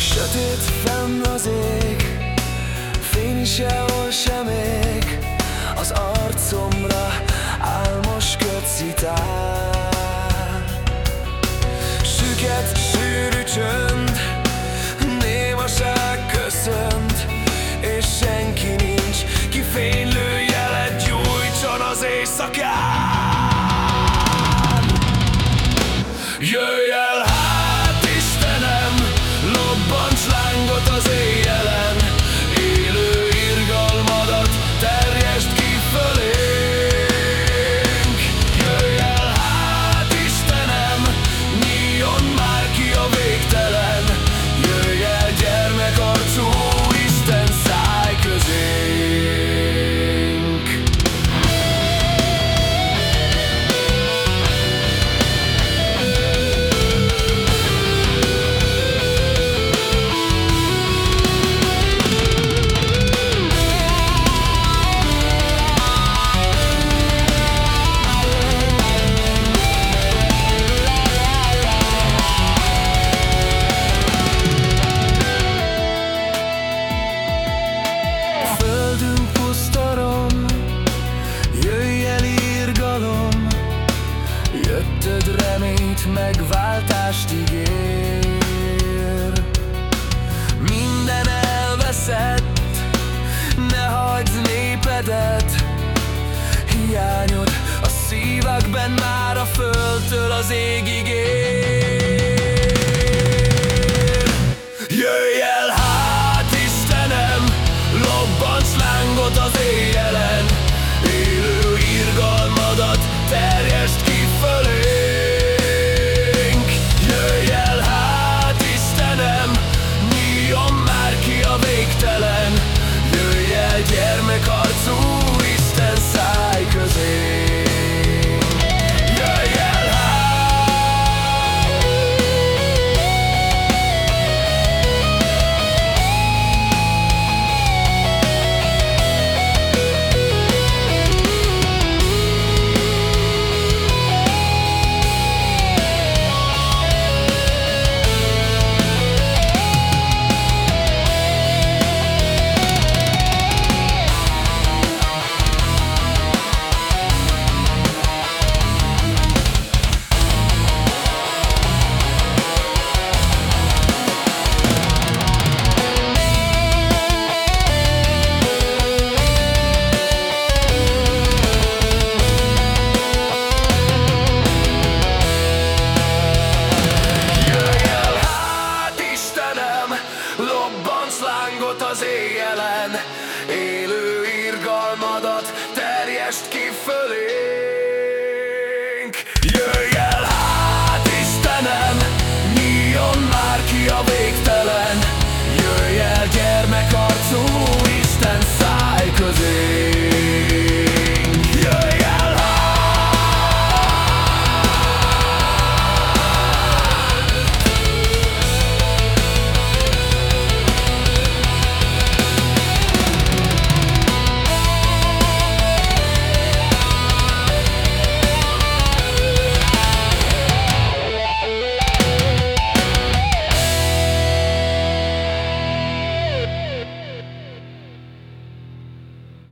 Sötét fenn az ég Fény sehol sem ég. Az arcomra álmos kötszitál Jöttöd reményt, megváltást ígér. Minden elveszett, ne hagyd népedet. Hiányod a szívekben már a földtől az égig ér hangot az éjjelen, élő irgalmadat terjest ki fölé.